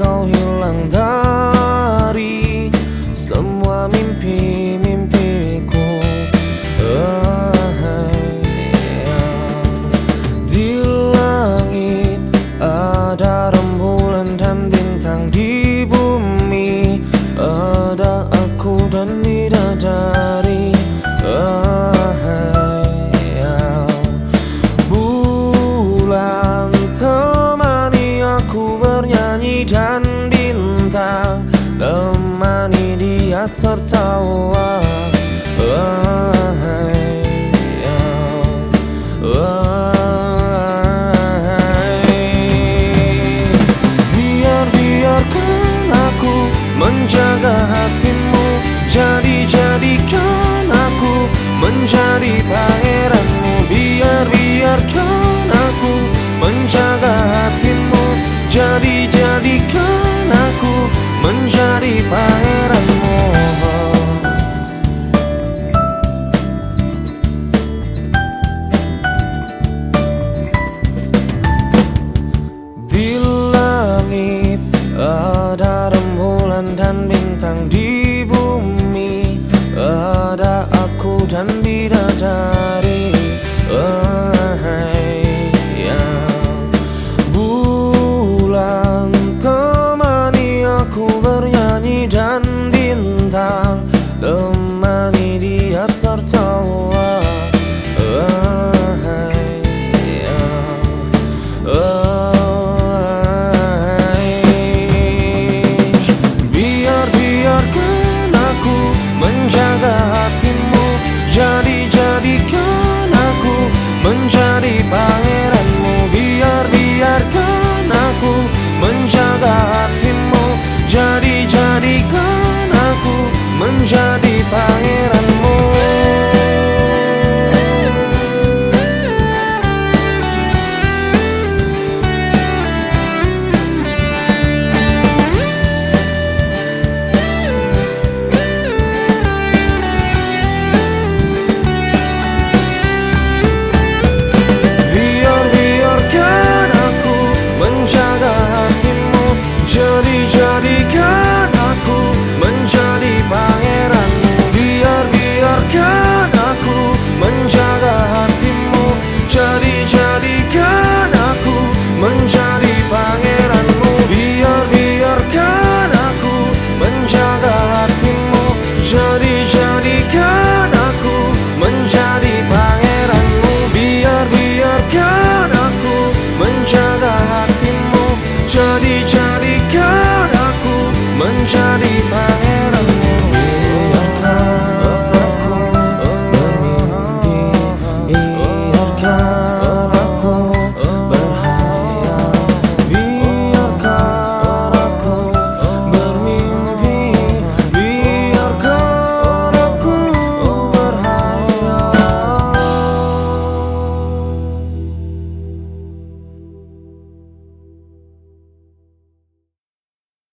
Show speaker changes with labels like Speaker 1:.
Speaker 1: 高云冷淡。Temani dia tertawa. Biar-biarkan aku Menjaga hatimu. Jadi-jadikan aku Menjadi baik.